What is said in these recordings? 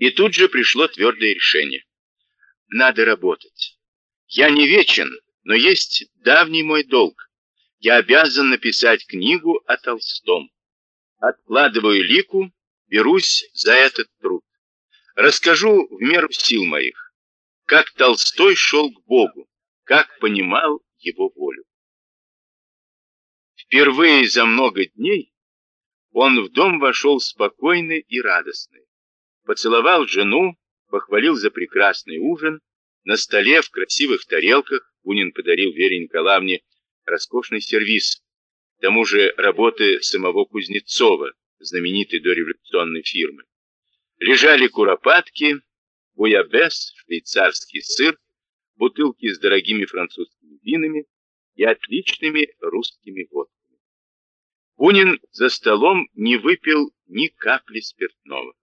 И тут же пришло твердое решение. Надо работать. Я не вечен, но есть давний мой долг. Я обязан написать книгу о Толстом. Откладываю лику, берусь за этот труд. Расскажу в меру сил моих, как Толстой шел к Богу, как понимал его волю. Впервые за много дней он в дом вошел спокойный и радостный. Поцеловал жену, похвалил за прекрасный ужин. На столе в красивых тарелках Бунин подарил Вере Николаевне роскошный сервиз. К тому же работы самого Кузнецова, знаменитой дореволюционной фирмы. Лежали куропатки, буябес, швейцарский сыр, бутылки с дорогими французскими винами и отличными русскими водками. Бунин за столом не выпил ни капли спиртного.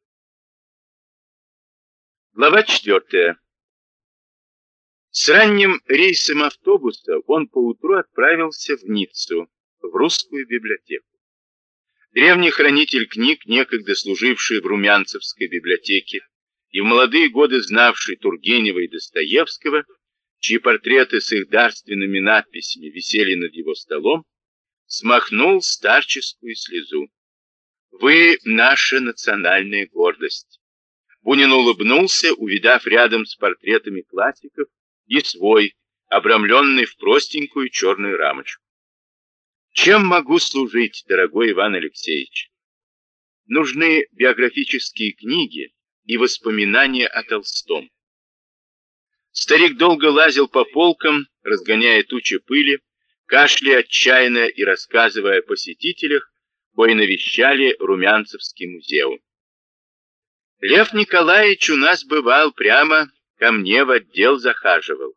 Глава четвертая. С ранним рейсом автобуса он поутру отправился в Ниццу, в русскую библиотеку. Древний хранитель книг, некогда служивший в Румянцевской библиотеке и в молодые годы знавший Тургенева и Достоевского, чьи портреты с их дарственными надписями висели над его столом, смахнул старческую слезу. Вы наша национальная гордость. Бунин улыбнулся, увидав рядом с портретами классиков и свой, обрамленный в простенькую черную рамочку. Чем могу служить, дорогой Иван Алексеевич? Нужны биографические книги и воспоминания о Толстом. Старик долго лазил по полкам, разгоняя тучи пыли, кашляя отчаянно и рассказывая о посетителях, кои навещали Румянцевский музей. Лев Николаевич у нас бывал прямо ко мне в отдел захаживал,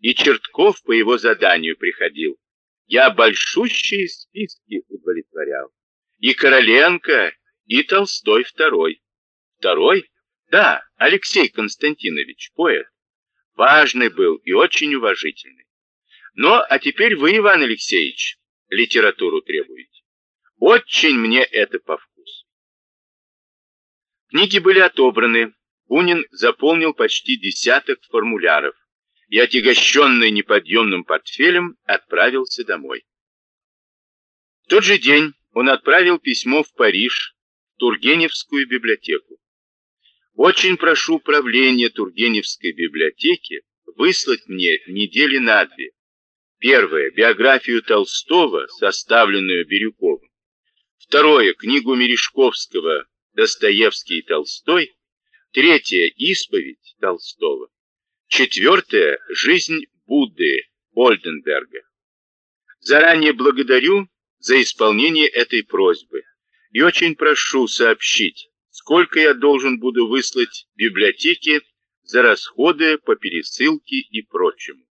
и Чертков по его заданию приходил. Я большущие списки удовлетворял. И Короленко, и Толстой второй. Второй? Да, Алексей Константинович, поэт. Важный был и очень уважительный. Но, а теперь вы, Иван Алексеевич, литературу требуете. Очень мне это по. Книги были отобраны. Бунин заполнил почти десяток формуляров и, отягощенный неподъемным портфелем, отправился домой. В тот же день он отправил письмо в Париж, в Тургеневскую библиотеку. Очень прошу правление Тургеневской библиотеки выслать мне недели на две Первое. Биографию Толстого, составленную Бирюковым. Второе. Книгу Мережковского «Достоевский и Толстой». Третье. Исповедь Толстого. Четвертое. Жизнь Будды Ольденберга. Заранее благодарю за исполнение этой просьбы и очень прошу сообщить, сколько я должен буду выслать библиотеке за расходы по пересылке и прочему.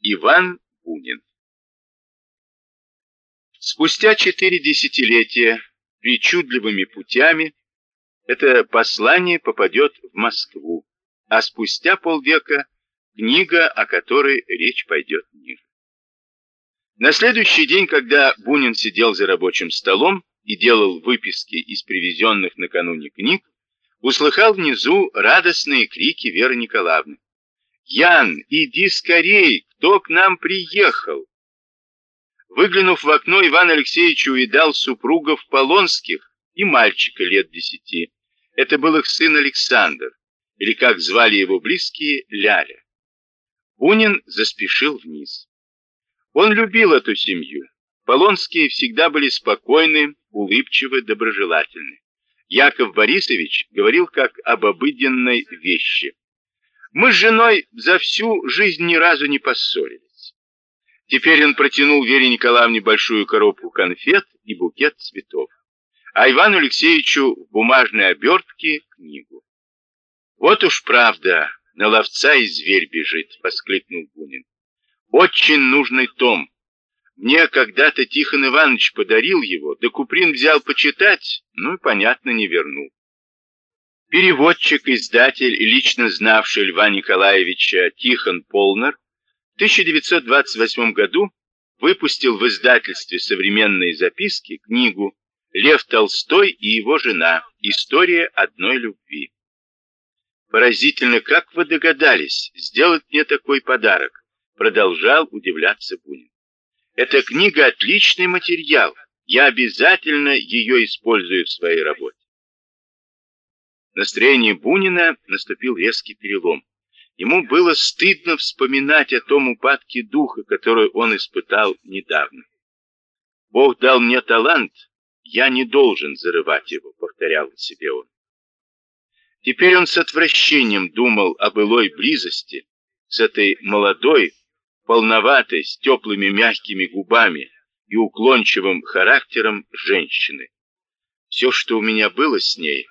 Иван Бунин. Спустя четыре десятилетия причудливыми путями это послание попадет в Москву, а спустя полвека книга, о которой речь пойдет ниже. На следующий день, когда Бунин сидел за рабочим столом и делал выписки из привезенных накануне книг, услыхал внизу радостные крики Веры Николаевны. «Ян, иди скорей! Кто к нам приехал?» Выглянув в окно, Иван Алексеевич увидал супругов Полонских и мальчика лет десяти. Это был их сын Александр, или, как звали его близкие, Ляля. Бунин заспешил вниз. Он любил эту семью. Полонские всегда были спокойны, улыбчивы, доброжелательны. Яков Борисович говорил как об обыденной вещи. Мы с женой за всю жизнь ни разу не поссорились. Теперь он протянул Вере Николаевне большую коробку конфет и букет цветов, а Ивану Алексеевичу в бумажной обертке книгу. «Вот уж правда, на ловца и зверь бежит», — воскликнул Бунин. «Очень нужный том. Мне когда-то Тихон Иванович подарил его, да Куприн взял почитать, ну и, понятно, не вернул. Переводчик, издатель и лично знавший Льва Николаевича Тихон Полнер в 1928 году выпустил в издательстве «Современные записки» книгу «Лев Толстой и его жена. История одной любви». Поразительно, как вы догадались сделать мне такой подарок, продолжал удивляться Бунин. Эта книга отличный материал. Я обязательно ее использую в своей работе. Настроение Бунина наступил резкий перелом. Ему было стыдно вспоминать о том упадке духа, который он испытал недавно. Бог дал мне талант, я не должен зарывать его, повторял себе он. Теперь он с отвращением думал о былой близости с этой молодой, полноватой, с теплыми мягкими губами и уклончивым характером женщины. Все, что у меня было с ней,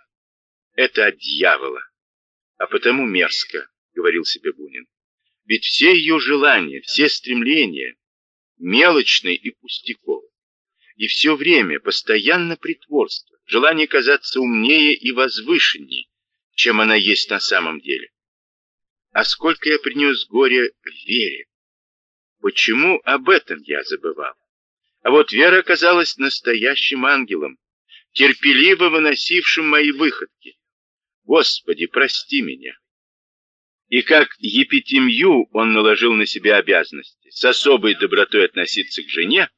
это от дьявола, а потому мерзко, говорил себе Бунин. Ведь все ее желания, все стремления мелочны и пустяковы. И все время постоянно притворство, желание казаться умнее и возвышеннее, чем она есть на самом деле. А сколько я принес горя в вере. Почему об этом я забывал? А вот Вера оказалась настоящим ангелом, терпеливо выносившим мои выходки. Господи, прости меня. И как епитемью он наложил на себя обязанности с особой добротой относиться к жене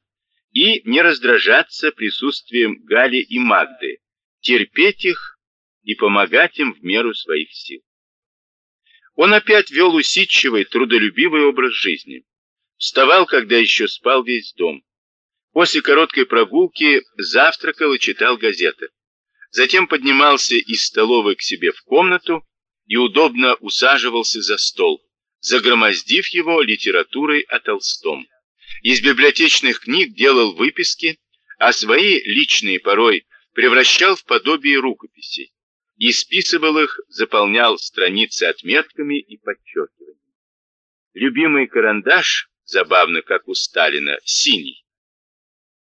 и не раздражаться присутствием Гали и Магды, терпеть их и помогать им в меру своих сил. Он опять вел усидчивый, трудолюбивый образ жизни. Вставал, когда еще спал весь дом. После короткой прогулки завтракал и читал газеты. Затем поднимался из столовой к себе в комнату и удобно усаживался за стол, загромоздив его литературой о Толстом. Из библиотечных книг делал выписки, а свои личные порой превращал в подобие рукописей и списывал их, заполнял страницы отметками и подчеркиваниями. Любимый карандаш, забавно как у Сталина, синий,